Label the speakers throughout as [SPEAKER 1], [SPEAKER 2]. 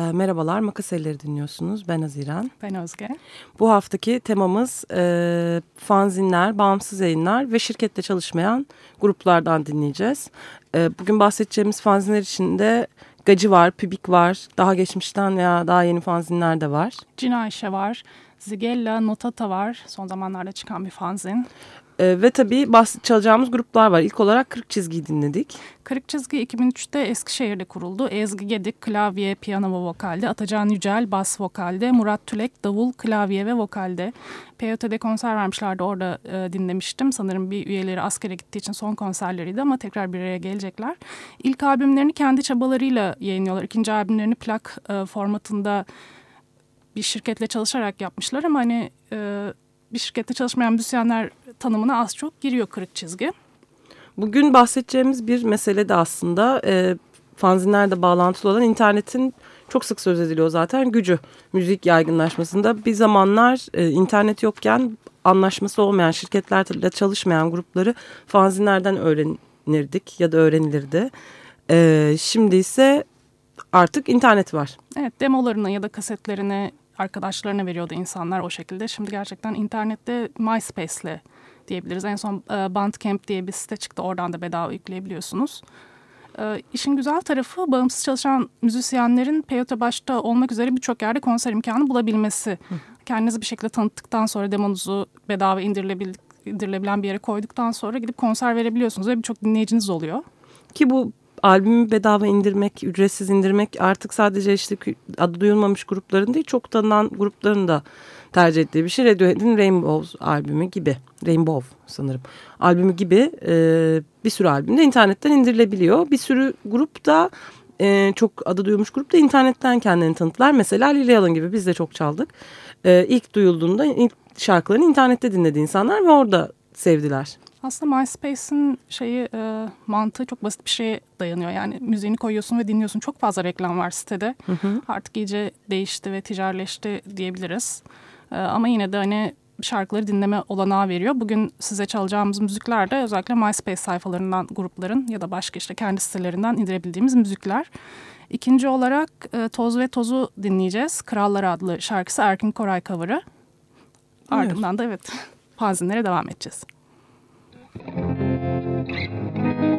[SPEAKER 1] Merhabalar, Makas Elleri dinliyorsunuz. Ben Haziran.
[SPEAKER 2] Ben Özge.
[SPEAKER 1] Bu haftaki temamız e, fanzinler, bağımsız yayınlar ve şirkette çalışmayan gruplardan dinleyeceğiz. E, bugün bahsedeceğimiz fanzinler içinde Gacı var, Pübik var, daha geçmişten veya daha yeni fanzinler de var.
[SPEAKER 2] Cin Ayşe var, Zigella Notata var, son zamanlarda çıkan bir fanzin.
[SPEAKER 1] E, ve tabii bahs çalacağımız gruplar var. İlk olarak Kırık Çizgi'yi dinledik.
[SPEAKER 2] Kırık Çizgi 2003'te Eskişehir'de kuruldu. Ezgi Gedik klavye, piyano ve vokalde, Atacan Yücel bas vokalde, Murat Tülek davul, klavye ve vokalde. PYT'de konser vermişlerdi orada e, dinlemiştim. Sanırım bir üyeleri askere gittiği için son konserleriydi ama tekrar bir araya gelecekler. İlk albümlerini kendi çabalarıyla yayınlıyorlar. İkinci albümlerini plak e, formatında bir şirketle çalışarak yapmışlar ama hani e, bir şirkette çalışmayan müzisyenler tanımına az çok giriyor kırık çizgi.
[SPEAKER 1] Bugün bahsedeceğimiz bir mesele de aslında e, fanzinlerle bağlantılı olan internetin çok sık söz ediliyor zaten gücü müzik yaygınlaşmasında. Bir zamanlar e, internet yokken anlaşması olmayan şirketlerle çalışmayan grupları fanzinlerden öğrenirdik ya da öğrenilirdi. E, şimdi ise artık internet var.
[SPEAKER 2] Evet demolarını ya da kasetlerini arkadaşlarına veriyordu insanlar o şekilde. Şimdi gerçekten internette MySpace'le diyebiliriz. En son e, Bandcamp diye bir site çıktı. Oradan da bedava yükleyebiliyorsunuz. E, işin güzel tarafı bağımsız çalışan müzisyenlerin Peyote başta olmak üzere birçok yerde konser imkanı bulabilmesi. Hı. Kendinizi bir şekilde tanıttıktan sonra demonuzu bedava indirilebilen bir yere koyduktan sonra gidip konser verebiliyorsunuz ve birçok dinleyiciniz oluyor.
[SPEAKER 1] Ki bu albümü bedava indirmek, ücretsiz indirmek artık sadece işte adı duyulmamış grupların değil çok tanınan grupların da tercih ettiği bir şey. Radiohead'in Rainbow albümü gibi. Rainbow sanırım. Albümü gibi e, bir sürü albüm de internetten indirilebiliyor. Bir sürü grup da e, çok adı duyulmuş grup da internetten kendilerini tanıttılar. Mesela Lily Allen gibi biz de çok çaldık. E, ilk duyulduğunda ilk şarkılarını internette dinledi insanlar ve orada sevdiler.
[SPEAKER 2] Aslında MySpace'in şeyi e, mantığı çok basit bir şeye dayanıyor. Yani müziğini koyuyorsun ve dinliyorsun. Çok fazla reklam var sitede. Hı hı. Artık iyice değişti ve ticaretleşti diyebiliriz. E, ama yine de hani şarkıları dinleme olanağı veriyor. Bugün size çalacağımız müzikler de özellikle MySpace sayfalarından grupların ya da başka işte kendi sitelerinden indirebildiğimiz müzikler. İkinci olarak e, Toz ve Toz'u dinleyeceğiz. Krallar adlı şarkısı Erkin Koray cover'ı. Ardından da evet fanzinlere devam edeceğiz. Thank you.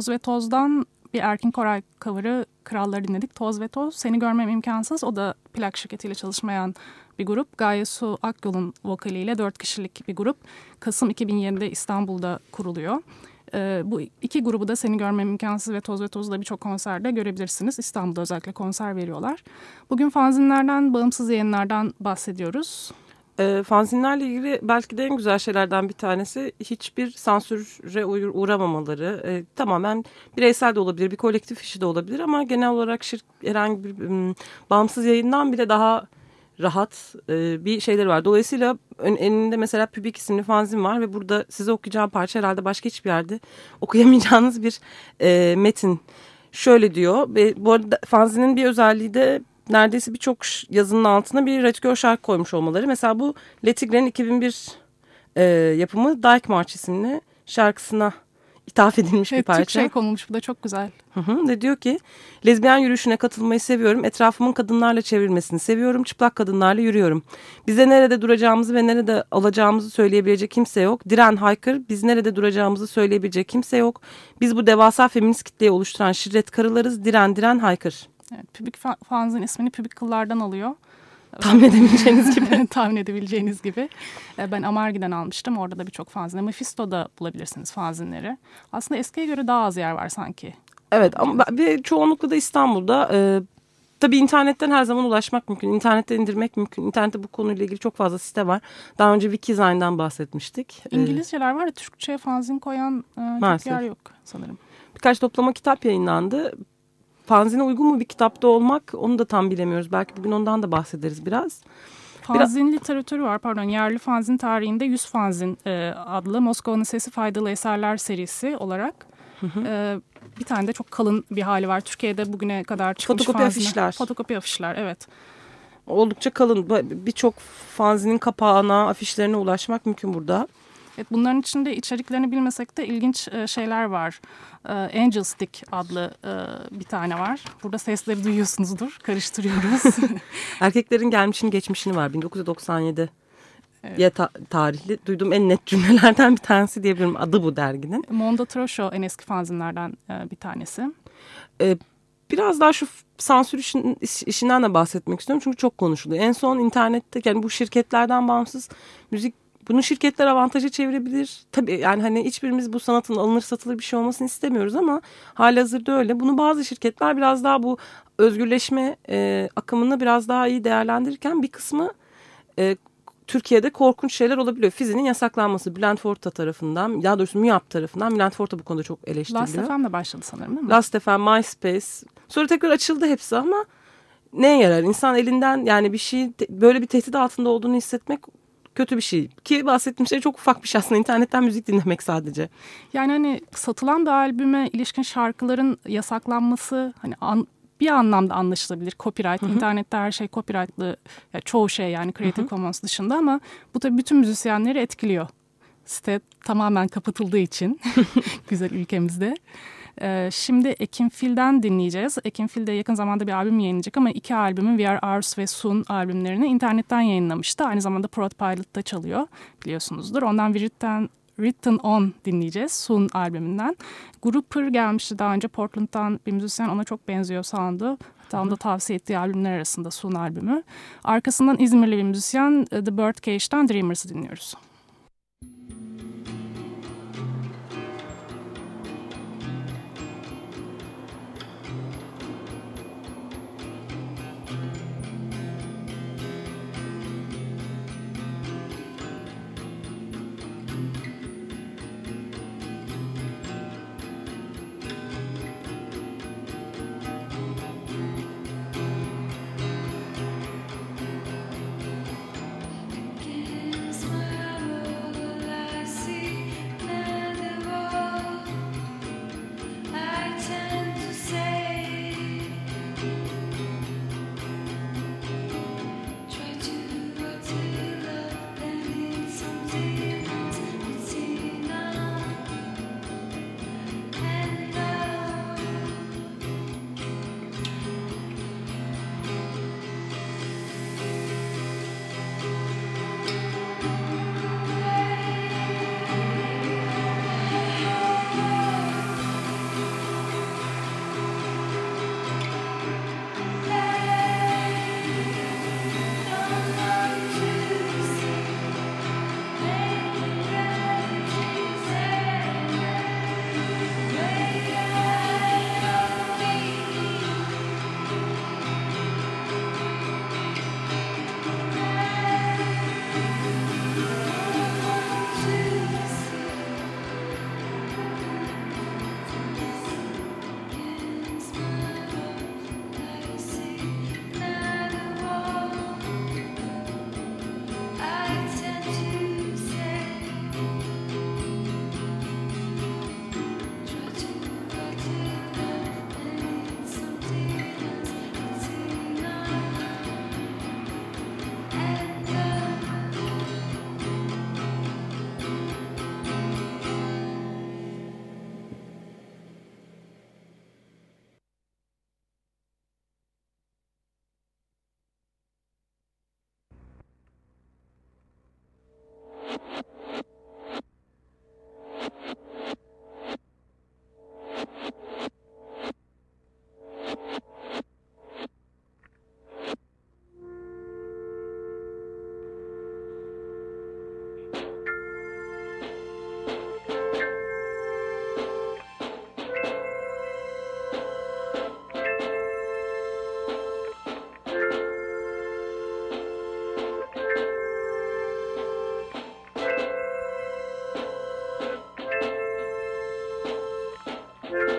[SPEAKER 2] Toz ve Toz'dan bir Erkin Koray cover'ı Kralları dinledik. Toz ve Toz. Seni görmem imkansız. O da plak şirketiyle çalışmayan bir grup. Gaye Su Akyol'un vokaliyle dört kişilik bir grup. Kasım 2007'de İstanbul'da kuruluyor. Ee, bu iki grubu da Seni Görmem imkansız ve Toz ve Toz'da birçok konserde görebilirsiniz. İstanbul'da özellikle konser veriyorlar. Bugün fanzinlerden, bağımsız yayınlardan bahsediyoruz.
[SPEAKER 1] E, fanzinlerle ilgili belki de en güzel şeylerden bir tanesi hiçbir sansüre uğramamaları. E, tamamen bireysel de olabilir, bir kolektif işi de olabilir ama genel olarak şirk, herhangi bir um, bağımsız yayından bile daha rahat e, bir şeyleri var. Dolayısıyla ön, eninde mesela Pübik isimli fanzin var ve burada size okuyacağım parça herhalde başka hiçbir yerde okuyamayacağınız bir e, metin. Şöyle diyor bu arada fanzinin bir özelliği de neredeyse birçok yazının altına bir Redgör şarkı koymuş olmaları. Mesela bu Letigre'nin 2001 e, yapımı Dyke March isimli şarkısına ithaf edilmiş
[SPEAKER 2] evet,
[SPEAKER 1] bir parça.
[SPEAKER 2] Türkçe konulmuş bu da çok güzel.
[SPEAKER 1] Hı hı, ve diyor ki lezbiyen yürüyüşüne katılmayı seviyorum. Etrafımın kadınlarla çevrilmesini seviyorum. Çıplak kadınlarla yürüyorum. Bize nerede duracağımızı ve nerede alacağımızı söyleyebilecek kimse yok. Diren haykır biz nerede duracağımızı söyleyebilecek kimse yok. Biz bu devasa feminist kitleyi oluşturan şirret karılarız. Diren diren haykır.
[SPEAKER 2] Evet, Pübik Fanz'ın ismini Pübik Kıllar'dan alıyor.
[SPEAKER 1] Tahmin edebileceğiniz gibi.
[SPEAKER 2] Tahmin edebileceğiniz gibi. Ben Amargi'den almıştım. Orada da birçok fanzin. Mephisto'da bulabilirsiniz fanzinleri. Aslında eskiye göre daha az yer var sanki.
[SPEAKER 1] Evet ama bir çoğunlukla da İstanbul'da. E, tabii internetten her zaman ulaşmak mümkün. İnternetten indirmek mümkün. İnternette bu konuyla ilgili çok fazla site var. Daha önce Wikidesign'dan bahsetmiştik.
[SPEAKER 2] E, İngilizceler var ya Türkçe'ye fanzin koyan e, çok yer yok sanırım.
[SPEAKER 1] Birkaç toplama kitap yayınlandı fanzine uygun mu bir kitapta olmak onu da tam bilemiyoruz. Belki bugün ondan da bahsederiz biraz.
[SPEAKER 2] Fanzin biraz... literatürü var pardon. Yerli fanzin tarihinde 100 fanzin e, adlı Moskova'nın Sesi Faydalı Eserler serisi olarak hı hı. E, bir tane de çok kalın bir hali var. Türkiye'de bugüne kadar çıkmış
[SPEAKER 1] Fotokopi
[SPEAKER 2] fanzine.
[SPEAKER 1] afişler.
[SPEAKER 2] Fotokopi afişler evet.
[SPEAKER 1] Oldukça kalın. Birçok fanzinin kapağına, afişlerine ulaşmak mümkün burada.
[SPEAKER 2] Evet, bunların içinde içeriklerini bilmesek de ilginç e, şeyler var. E, Angel Stick adlı e, bir tane var. Burada sesleri duyuyorsunuzdur. Karıştırıyoruz.
[SPEAKER 1] Erkeklerin gelmişini geçmişini var 1997. Evet. Ya ta tarihli duyduğum en net cümlelerden bir tanesi diyebilirim. Adı bu derginin.
[SPEAKER 2] Mondo Trosho en eski fanzinlerden bir tanesi.
[SPEAKER 1] Ee, biraz daha şu sansür işin, işinden de bahsetmek istiyorum. Çünkü çok konuşuluyor. En son internette yani bu şirketlerden bağımsız müzik bunu şirketler avantaja çevirebilir. Tabii yani hani hiçbirimiz bu sanatın alınır satılır bir şey olmasını istemiyoruz ama hali hazırda öyle. Bunu bazı şirketler biraz daha bu özgürleşme e, akımını biraz daha iyi değerlendirirken bir kısmı e, Türkiye'de korkunç şeyler olabiliyor. Fizi'nin yasaklanması Bülent Forta tarafından, daha doğrusu MÜYAP tarafından. Bülent Forta bu konuda çok eleştiriliyor.
[SPEAKER 2] Last.fm de başladı sanırım değil mi?
[SPEAKER 1] Last.fm, MySpace. Sonra tekrar açıldı hepsi ama neye yarar? İnsan elinden yani bir şey böyle bir tehdit altında olduğunu hissetmek kötü bir şey. Ki bahsettiğim şey çok ufak bir şey aslında internetten müzik dinlemek sadece.
[SPEAKER 2] Yani hani satılan bir albüme ilişkin şarkıların yasaklanması hani an, bir anlamda anlaşılabilir. Copyright, hı hı. internette her şey copyrightlı, yani çoğu şey yani Creative hı hı. Commons dışında ama bu tabii bütün müzisyenleri etkiliyor. Site tamamen kapatıldığı için güzel ülkemizde. Ee, şimdi Ekim Fil'den dinleyeceğiz. Ekim Fil'de yakın zamanda bir albüm yayınlayacak ama iki albümün We Are Ours ve Soon albümlerini internetten yayınlamıştı. Aynı zamanda Prod Pilot'ta çalıyor biliyorsunuzdur. Ondan Written, Written On dinleyeceğiz Soon albümünden. Grouper gelmişti daha önce Portland'dan bir müzisyen ona çok benziyor sound'u. Onu da tavsiye ettiği albümler arasında Soon albümü. Arkasından İzmirli bir müzisyen The Birdcage'den Dreamers'ı dinliyoruz.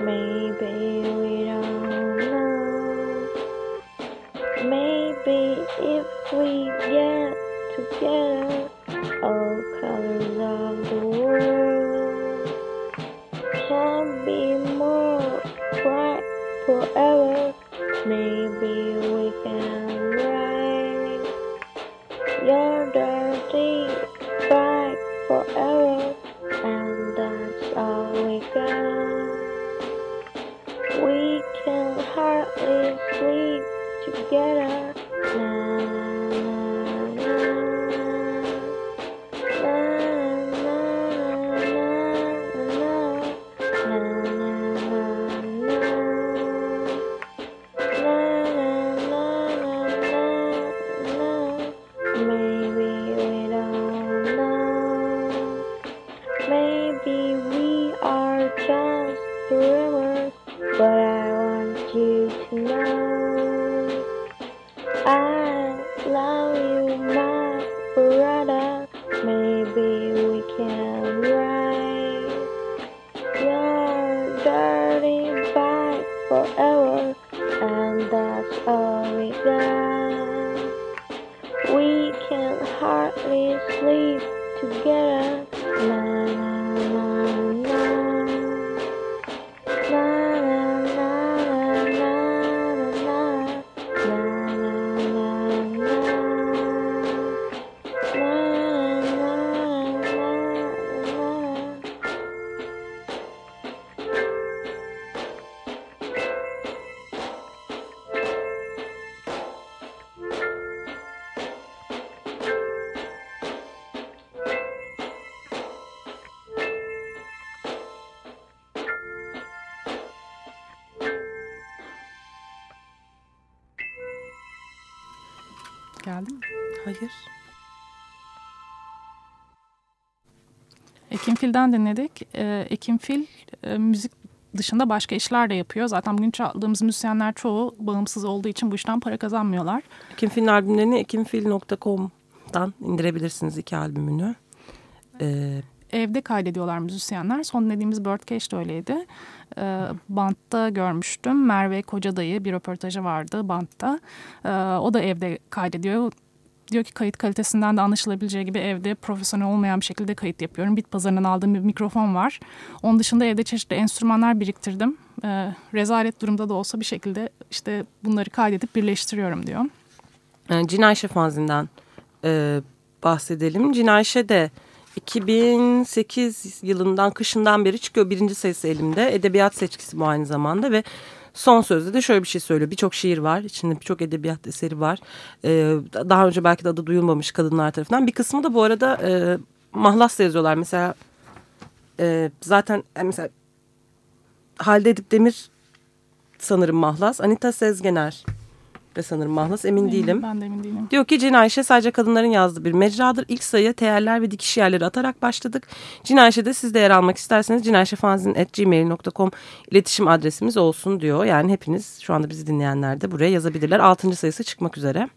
[SPEAKER 3] Maybe we don't know. Maybe if we get together.
[SPEAKER 2] Fil'den dinledik. Ee, Ekim Fil e, müzik dışında başka işler de yapıyor. Zaten bugün çaldığımız müzisyenler çoğu bağımsız olduğu için bu işten para kazanmıyorlar.
[SPEAKER 1] Ekimfil'in albümlerini ekimfil.com'dan indirebilirsiniz iki albümünü. Ee,
[SPEAKER 2] Evde kaydediyorlar müzisyenler. Son dediğimiz Birdcage de öyleydi. Ee, Bant'ta görmüştüm. Merve Kocadayı bir röportajı vardı Bant'ta. Ee, o da evde kaydediyor. Diyor ki kayıt kalitesinden de anlaşılabileceği gibi evde profesyonel olmayan bir şekilde kayıt yapıyorum. Bit pazarından aldığım bir mikrofon var. Onun dışında evde çeşitli enstrümanlar biriktirdim. Ee, rezalet durumda da olsa bir şekilde işte bunları kaydedip birleştiriyorum diyor.
[SPEAKER 1] yani Cinayşe fanzinden e, bahsedelim. Cinayşe de 2008 yılından kışından beri çıkıyor. Birinci sayısı elimde. Edebiyat seçkisi bu aynı zamanda ve son sözde de şöyle bir şey söylüyor. Birçok şiir var. içinde birçok edebiyat eseri var. Ee, daha önce belki de adı duyulmamış kadınlar tarafından. Bir kısmı da bu arada e, mahlasla yazıyorlar. Mesela e, zaten e, mesela Halide Edip Demir sanırım mahlas. Anita Sezgener de sanırım mahlas. Emin değilim.
[SPEAKER 2] Ben de emin değilim.
[SPEAKER 1] Diyor ki Cinayşe sadece kadınların yazdığı bir mecradır. İlk sayıya teyeller ve dikiş yerleri atarak başladık. Cinayşe'de siz de yer almak isterseniz cinayşefanzin.gmail.com iletişim adresimiz olsun diyor. Yani hepiniz şu anda bizi dinleyenler de buraya yazabilirler. Altıncı sayısı çıkmak üzere.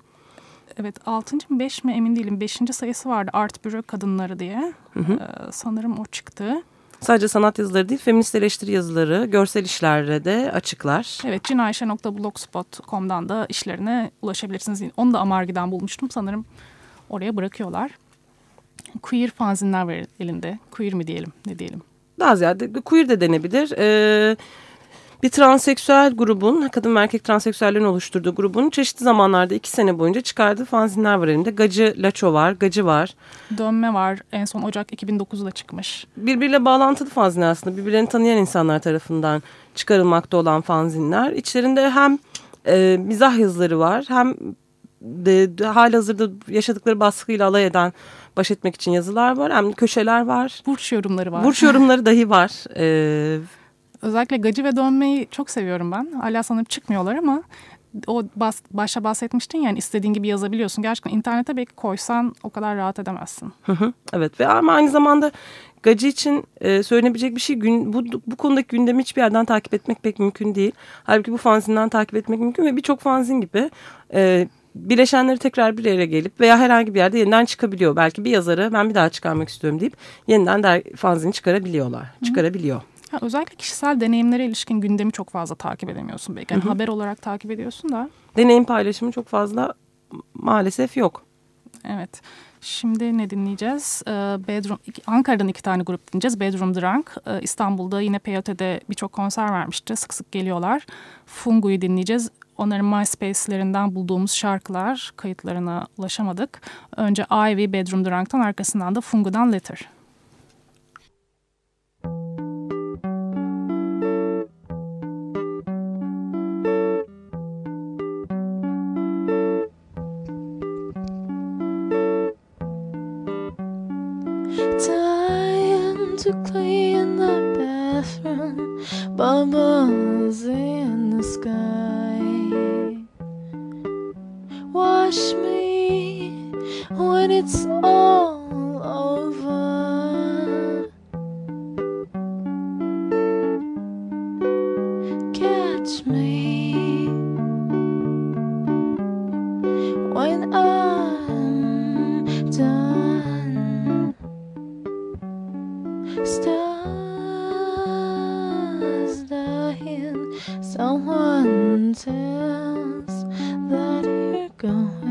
[SPEAKER 2] Evet 6. mı 5 mi emin değilim. 5. sayısı vardı Art Büro Kadınları diye. Ee, sanırım o çıktı.
[SPEAKER 1] Sadece sanat yazıları değil, feminist eleştiri yazıları, görsel işlerle de açıklar.
[SPEAKER 2] Evet cinayşe.blogspot.com'dan da işlerine ulaşabilirsiniz. Onu da Amargi'den bulmuştum. Sanırım oraya bırakıyorlar. Queer fanzinler var elinde. Queer mi diyelim ne diyelim.
[SPEAKER 1] Daha ziyade queer de denebilir. Ee, bir transseksüel grubun, kadın ve erkek transseksüellerin oluşturduğu grubun çeşitli zamanlarda iki sene boyunca çıkardığı fanzinler var elimde. Gacı Laço var, Gacı var.
[SPEAKER 2] Dönme var. En son Ocak 2009'da çıkmış.
[SPEAKER 1] Birbiriyle bağlantılı fanzinler aslında. Birbirlerini tanıyan insanlar tarafından çıkarılmakta olan fanzinler. İçlerinde hem e, mizah yazıları var hem de, de halihazırda yaşadıkları baskıyla alay eden baş etmek için yazılar var. Hem köşeler var.
[SPEAKER 2] Burç yorumları var.
[SPEAKER 1] Burç yorumları dahi var. Ee,
[SPEAKER 2] Özellikle gacı ve dönmeyi çok seviyorum ben. Hala sanırım çıkmıyorlar ama o bas, başta bahsetmiştin yani istediğin gibi yazabiliyorsun. Gerçekten internete belki koysan o kadar rahat edemezsin.
[SPEAKER 1] Hı hı, evet ve ama aynı zamanda Gacı için e, söylenebilecek bir şey gün, bu, bu konudaki gündemi hiçbir yerden takip etmek pek mümkün değil. Halbuki bu fanzinden takip etmek mümkün ve birçok fanzin gibi e, bileşenleri tekrar bir yere gelip veya herhangi bir yerde yeniden çıkabiliyor. Belki bir yazarı ben bir daha çıkarmak istiyorum deyip yeniden der, fanzini çıkarabiliyorlar. Çıkarabiliyor.
[SPEAKER 2] Ya özellikle kişisel deneyimlere ilişkin gündemi çok fazla takip edemiyorsun belki. Yani haber olarak takip ediyorsun da.
[SPEAKER 1] Deneyim paylaşımı çok fazla maalesef yok.
[SPEAKER 2] Evet. Şimdi ne dinleyeceğiz? Ee, Bedroom, Ankara'dan iki tane grup dinleyeceğiz. Bedroom Drunk. Ee, İstanbul'da yine Peyote'de birçok konser vermişti. Sık sık geliyorlar. Fungu'yu dinleyeceğiz. Onların MySpace'lerinden bulduğumuz şarkılar kayıtlarına ulaşamadık. Önce Ivy Bedroom Drunk'tan arkasından da Fungu'dan Letter.
[SPEAKER 3] bummer
[SPEAKER 4] じ。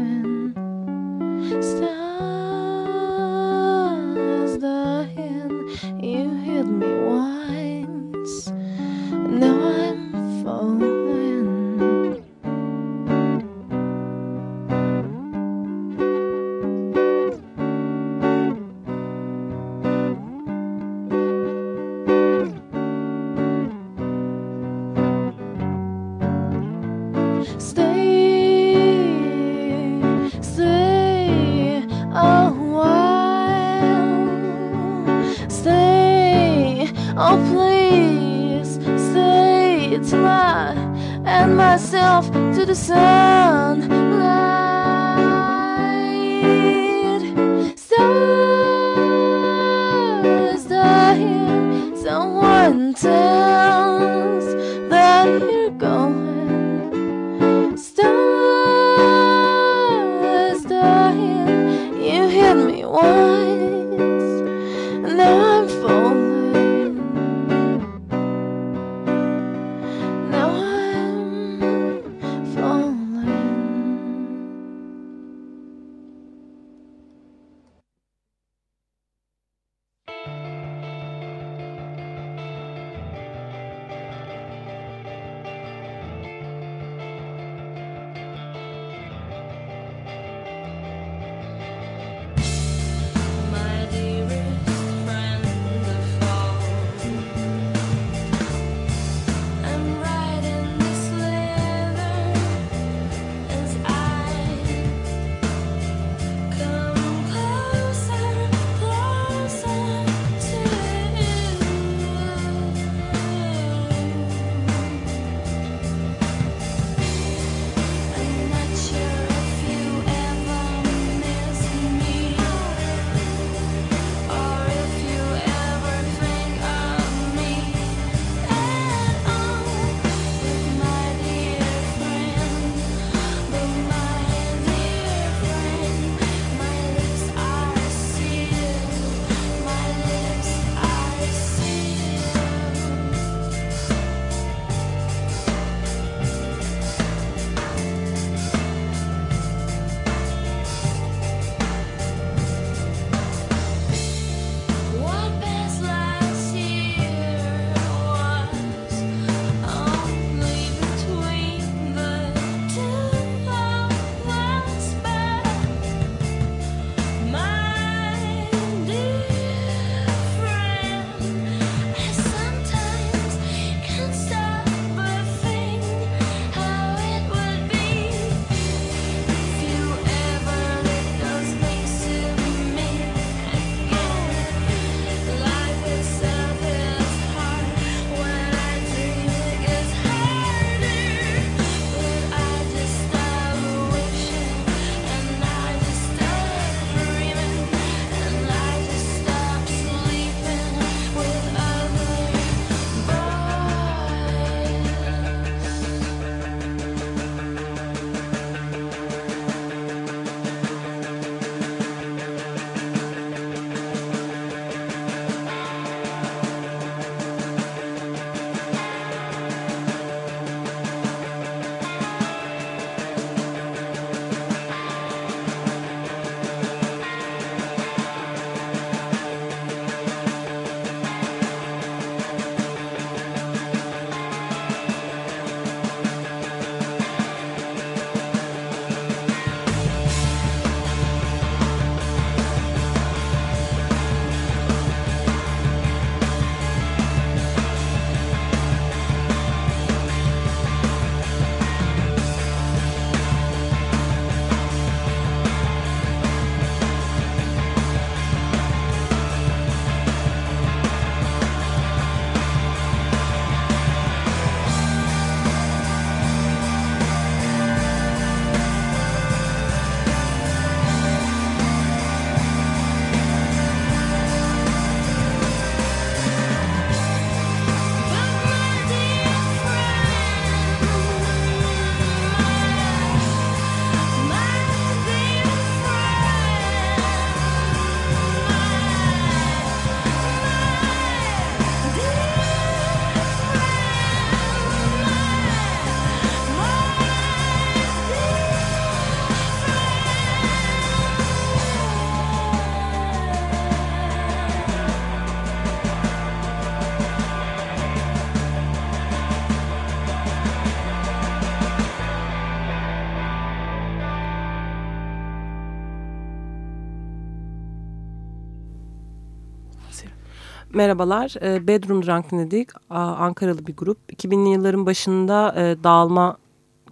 [SPEAKER 1] Merhabalar, e, Bedroom Drunk dinledik. Ankaralı bir grup. 2000'li yılların başında e, dağılma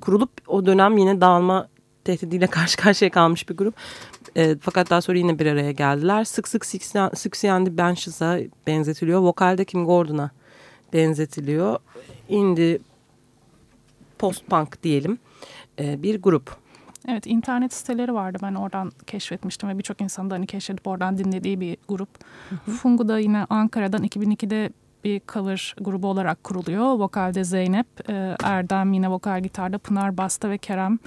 [SPEAKER 1] kurulup o dönem yine dağılma tehdidiyle karşı karşıya kalmış bir grup. E, fakat daha sonra yine bir araya geldiler. Sık sık Sixty Benches'a benzetiliyor. Vokalde Kim Gordon'a benzetiliyor. Indie post-punk diyelim bir grup.
[SPEAKER 2] Evet internet siteleri vardı ben oradan keşfetmiştim ve birçok insan da hani keşfedip oradan dinlediği bir grup. Fungu da yine Ankara'dan 2002'de bir cover grubu olarak kuruluyor. Vokalde Zeynep, e, Erdem yine vokal gitarda, Pınar Basta ve Kerem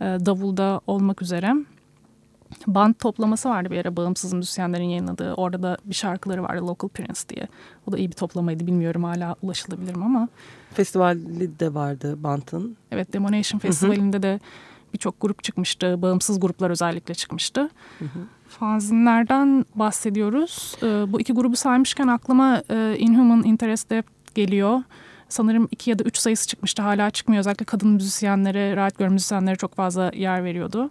[SPEAKER 2] e, davulda olmak üzere. Band toplaması vardı bir ara bağımsız müzisyenlerin yayınladığı. Orada da bir şarkıları vardı Local Prince diye. O da iyi bir toplamaydı bilmiyorum hala ulaşılabilir mi ama.
[SPEAKER 1] Festivali de vardı Bant'ın.
[SPEAKER 2] Evet Demonation Festivali'nde de birçok grup çıkmıştı. Bağımsız gruplar özellikle çıkmıştı. Hı hı. Fanzinlerden bahsediyoruz. Ee, bu iki grubu saymışken aklıma e, Inhuman Interest Depth geliyor. Sanırım iki ya da üç sayısı çıkmıştı. Hala çıkmıyor. Özellikle kadın müzisyenlere, rahat gör müzisyenlere çok fazla yer veriyordu.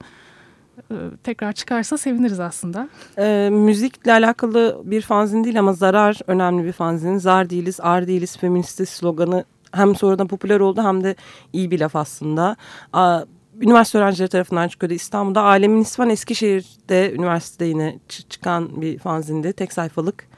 [SPEAKER 2] Ee, tekrar çıkarsa seviniriz aslında.
[SPEAKER 1] E, müzikle alakalı bir fanzin değil ama zarar önemli bir fanzin. Zar değiliz, ar değiliz, feministiz sloganı hem sonradan popüler oldu hem de iyi bir laf aslında. A, üniversite öğrencileri tarafından çıkıyordu. İstanbul'da Alemin İsvan Eskişehir'de üniversitede yine çıkan bir fanzindi. Tek sayfalık.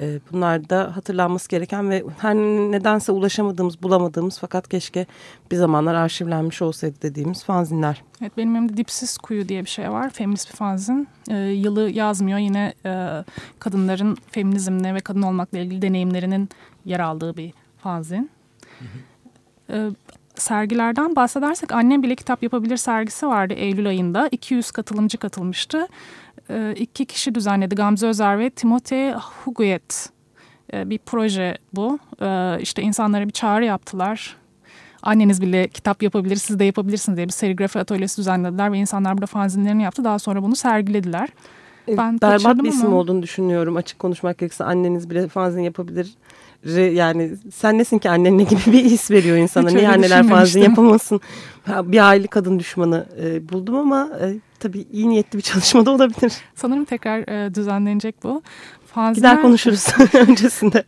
[SPEAKER 1] Ee, bunlar da hatırlanması gereken ve her nedense ulaşamadığımız, bulamadığımız fakat keşke bir zamanlar arşivlenmiş olsaydı dediğimiz fanzinler.
[SPEAKER 2] Evet benim elimde Dipsiz Kuyu diye bir şey var. Feminist bir fanzin. Ee, yılı yazmıyor. Yine e, kadınların feminizmle ve kadın olmakla ilgili deneyimlerinin yer aldığı bir fanzin. Hı hı. Ee, sergilerden bahsedersek Annem Bile Kitap Yapabilir sergisi vardı Eylül ayında. 200 katılımcı katılmıştı. E, iki kişi düzenledi Gamze Özer ve Timote Huguyet. E, bir proje bu. E, işte insanlara bir çağrı yaptılar. Anneniz bile kitap yapabilir, siz de yapabilirsiniz diye bir serigrafi atölyesi düzenlediler ve insanlar burada fanzinlerini yaptı. Daha sonra bunu sergilediler.
[SPEAKER 1] Ben Berbat bir isim ama... olduğunu düşünüyorum açık konuşmak gerekirse anneniz bile fanzin yapabilir yani sen nesin ki annenle gibi bir his veriyor insana. Hiç Niye anneler fanzin yapamasın? Bir aile kadın düşmanı e, buldum ama e, tabii iyi niyetli bir çalışma da olabilir.
[SPEAKER 2] Sanırım tekrar e, düzenlenecek bu.
[SPEAKER 1] Fanzinler, Gider konuşuruz öncesinde.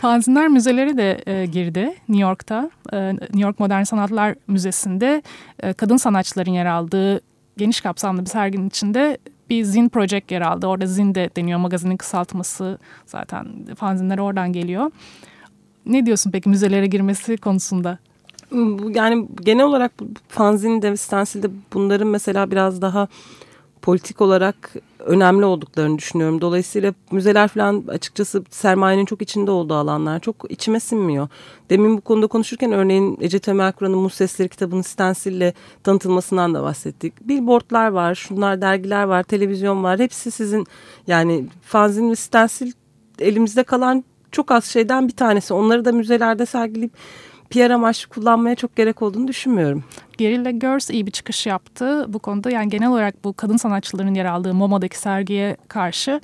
[SPEAKER 2] Fanzinler müzeleri de e, girdi New York'ta. E, New York Modern Sanatlar Müzesi'nde e, kadın sanatçıların yer aldığı geniş kapsamlı bir serginin içinde bir Zin Project yer aldı. Orada Zin de deniyor. Magazinin kısaltması zaten fanzinler oradan geliyor. Ne diyorsun peki müzelere girmesi konusunda?
[SPEAKER 1] Yani genel olarak fanzin de stensilde bunların mesela biraz daha politik olarak önemli olduklarını düşünüyorum. Dolayısıyla müzeler falan açıkçası sermayenin çok içinde olduğu alanlar çok içime sinmiyor. Demin bu konuda konuşurken örneğin Ece Temel Kur'an'ın Mus Sesleri kitabının stensille tanıtılmasından da bahsettik. Billboardlar var, şunlar dergiler var, televizyon var. Hepsi sizin yani fanzin ve stensil elimizde kalan çok az şeyden bir tanesi. Onları da müzelerde sergileyip PR amaçlı kullanmaya çok gerek olduğunu düşünmüyorum.
[SPEAKER 2] Gerilla Girls iyi bir çıkış yaptı bu konuda. Yani genel olarak bu kadın sanatçıların yer aldığı MoMA'daki sergiye karşı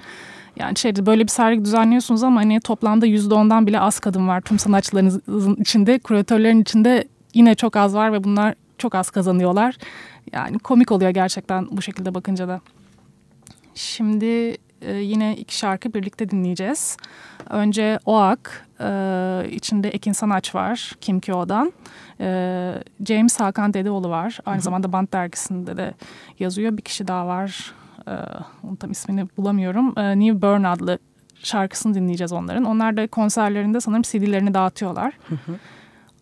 [SPEAKER 2] yani şeyde böyle bir sergi düzenliyorsunuz ama hani toplamda yüzde ondan bile az kadın var tüm sanatçılarınızın içinde. Kuratörlerin içinde yine çok az var ve bunlar çok az kazanıyorlar. Yani komik oluyor gerçekten bu şekilde bakınca da. Şimdi e, yine iki şarkı birlikte dinleyeceğiz. Önce Oak, e, içinde Ekin Sanaç var, Kim Kyo'dan. E, James Hakan Dedeoğlu var. Aynı Hı-hı. zamanda Band dergisinde de yazıyor. Bir kişi daha var. E, onun tam ismini bulamıyorum. E, New Burn adlı şarkısını dinleyeceğiz onların. Onlar da konserlerinde sanırım CD'lerini dağıtıyorlar. Hı hı.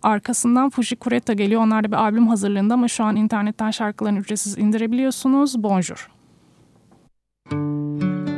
[SPEAKER 2] Arkasından Fuji Kureta geliyor. Onlar da bir albüm hazırlığında ama şu an internetten şarkılarını ücretsiz indirebiliyorsunuz. Bonjour. Müzik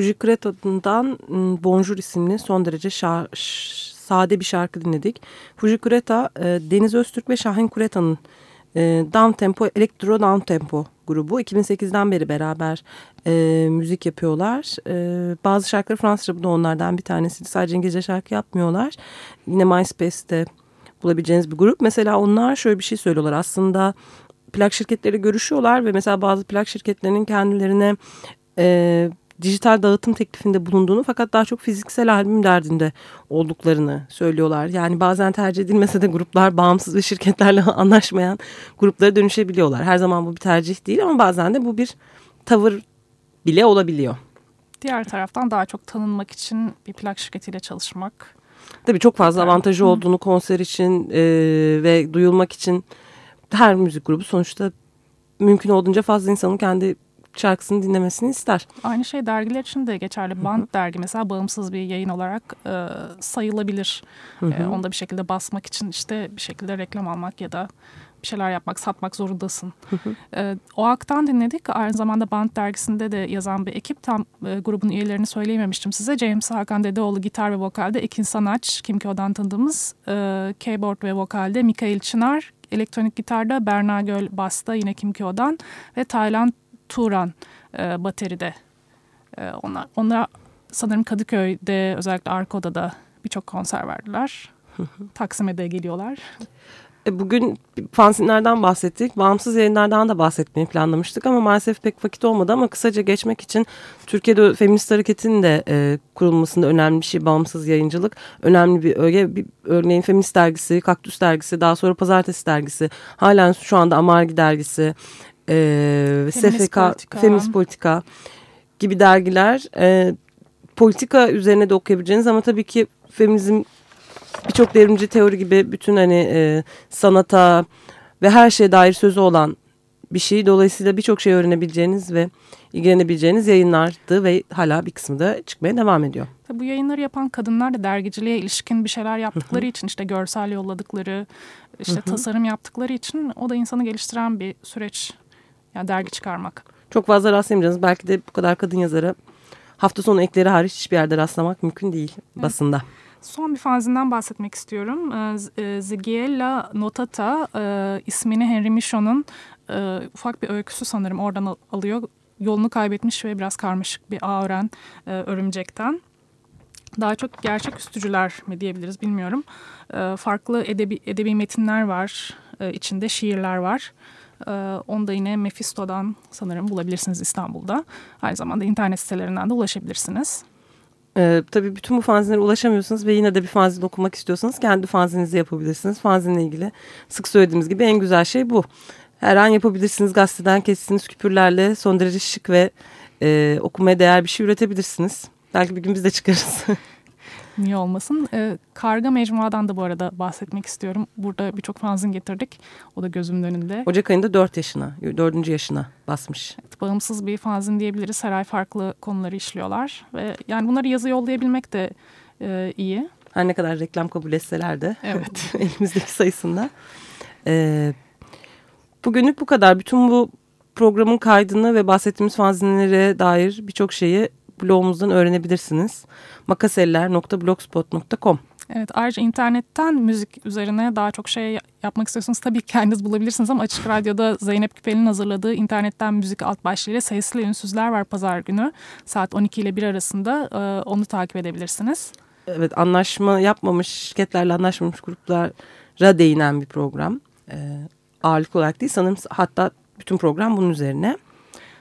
[SPEAKER 1] Fuji Kureta'dan ım, Bonjour isimli son derece şa- ş- sade bir şarkı dinledik. Fuji Kureta e, Deniz Öztürk ve Şahin Kureta'nın e, down tempo, elektro down tempo grubu. 2008'den beri beraber e, müzik yapıyorlar. E, bazı şarkıları Fransızca bu da onlardan bir tanesi. Sadece İngilizce şarkı yapmıyorlar. Yine MySpace'te bulabileceğiniz bir grup. Mesela onlar şöyle bir şey söylüyorlar. Aslında plak şirketleri görüşüyorlar ve mesela bazı plak şirketlerinin kendilerine e, dijital dağıtım teklifinde bulunduğunu fakat daha çok fiziksel albüm derdinde olduklarını söylüyorlar. Yani bazen tercih edilmese de gruplar bağımsız ve şirketlerle anlaşmayan gruplara dönüşebiliyorlar. Her zaman bu bir tercih değil ama bazen de bu bir tavır bile olabiliyor.
[SPEAKER 2] Diğer taraftan daha çok tanınmak için bir plak şirketiyle çalışmak.
[SPEAKER 1] Tabii çok fazla avantajı olduğunu konser için e, ve duyulmak için her müzik grubu sonuçta mümkün olduğunca fazla insanın kendi şarkısını dinlemesini ister.
[SPEAKER 2] Aynı şey dergiler için de geçerli. Band dergi mesela bağımsız bir yayın olarak e, sayılabilir. E, onu da bir şekilde basmak için işte bir şekilde reklam almak ya da bir şeyler yapmak, satmak zorundasın. E, o aktan dinledik. Aynı zamanda Band dergisinde de yazan bir ekip. Tam e, grubun üyelerini söyleyememiştim size. James Hakan Dedeoğlu gitar ve vokalde, Ekin Sanaç, Kim Kyo'dan tanıdığımız e, keyboard ve vokalde, Mikail Çınar, elektronik gitarda, Berna Göl basta yine Kim Kyo'dan ve Taylan Turan e, bateride. E, onlar, onlar sanırım Kadıköy'de özellikle Arkoda'da birçok konser verdiler. Taksim'e de geliyorlar.
[SPEAKER 1] E, Bugün fanzinlerden bahsettik. Bağımsız yayınlardan da bahsetmeyi planlamıştık ama maalesef pek vakit olmadı ama kısaca geçmek için Türkiye'de feminist hareketin de e, kurulmasında önemli bir şey bağımsız yayıncılık. Önemli bir öge. Bir, örneğin Feminist dergisi, Kaktüs dergisi, daha sonra Pazartesi dergisi, halen şu anda Amargi dergisi, e,
[SPEAKER 2] Feminist
[SPEAKER 1] SFK,
[SPEAKER 2] Politika.
[SPEAKER 1] Feminist Politika gibi dergiler e, politika üzerine de okuyabileceğiniz ama tabii ki feminizm birçok devrimci teori gibi bütün hani e, sanata ve her şeye dair sözü olan bir şey. Dolayısıyla birçok şey öğrenebileceğiniz ve ilgilenebileceğiniz yayınlardı ve hala bir kısmı da çıkmaya devam ediyor.
[SPEAKER 2] Tabii bu yayınları yapan kadınlar da dergiciliğe ilişkin bir şeyler yaptıkları için işte görsel yolladıkları, işte tasarım yaptıkları için o da insanı geliştiren bir süreç. Yani dergi çıkarmak.
[SPEAKER 1] Çok fazla rastlayamayacağınız belki de bu kadar kadın yazarı hafta sonu ekleri hariç hiçbir yerde rastlamak mümkün değil basında.
[SPEAKER 2] Son bir fanzinden bahsetmek istiyorum. Ee, Z- e, Zigiella Notata e, ismini Henry Michon'un e, ufak bir öyküsü sanırım oradan al- alıyor. Yolunu kaybetmiş ve biraz karmaşık bir ağ ören e, örümcekten. Daha çok gerçeküstücüler mi diyebiliriz bilmiyorum. E, farklı edebi, edebi metinler var. E, içinde şiirler var. E, onu da yine Mephisto'dan sanırım bulabilirsiniz İstanbul'da. Aynı zamanda internet sitelerinden de ulaşabilirsiniz.
[SPEAKER 1] Ee, tabii bütün bu fanzinlere ulaşamıyorsunuz ve yine de bir fanzin okumak istiyorsanız kendi fanzininizi yapabilirsiniz. Fanzinle ilgili sık söylediğimiz gibi en güzel şey bu. Her an yapabilirsiniz gazeteden kestiğiniz küpürlerle son derece şık ve e, okumaya değer bir şey üretebilirsiniz. Belki bir gün biz de çıkarız.
[SPEAKER 2] Niye olmasın? Ee, Karga Mecmua'dan da bu arada bahsetmek istiyorum. Burada birçok fanzin getirdik. O da gözümün önünde.
[SPEAKER 1] Ocak ayında 4 yaşına, 4. yaşına basmış.
[SPEAKER 2] Evet, bağımsız bir fanzin diyebiliriz. Her ay farklı konuları işliyorlar. Ve yani bunları yazı yollayabilmek de e, iyi.
[SPEAKER 1] Her ne kadar reklam kabul etseler de
[SPEAKER 2] Evet.
[SPEAKER 1] elimizdeki sayısında. Ee, bugünlük bu kadar. Bütün bu programın kaydını ve bahsettiğimiz fanzinlere dair birçok şeyi blogumuzdan öğrenebilirsiniz. makaseller.blogspot.com
[SPEAKER 2] Evet ayrıca internetten müzik üzerine daha çok şey yapmak istiyorsanız tabii kendiniz bulabilirsiniz ama Açık Radyo'da Zeynep Küpeli'nin hazırladığı internetten müzik alt başlığıyla sesli ünsüzler var pazar günü saat 12 ile 1 arasında Ee, onu takip edebilirsiniz.
[SPEAKER 1] Evet anlaşma yapmamış şirketlerle anlaşmamış gruplara değinen bir program. Ee, ağırlık olarak değil sanırım hatta bütün program bunun üzerine.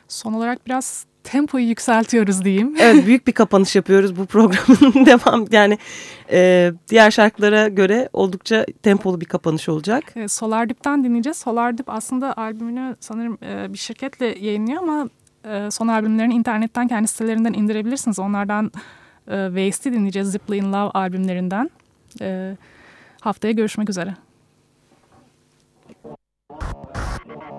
[SPEAKER 2] Son olarak biraz tempoyu yükseltiyoruz diyeyim.
[SPEAKER 1] Evet büyük bir kapanış yapıyoruz bu programın devam yani e, diğer şarkılara göre oldukça tempolu bir kapanış olacak.
[SPEAKER 2] E, Solar Dip'ten dinleyeceğiz. Solar Dip aslında albümünü sanırım e, bir şirketle yayınlıyor ama e, son albümlerini internetten kendi sitelerinden indirebilirsiniz. Onlardan e, Waste'i dinleyeceğiz. Ziply in Love albümlerinden. E, haftaya görüşmek üzere.
[SPEAKER 5] Thank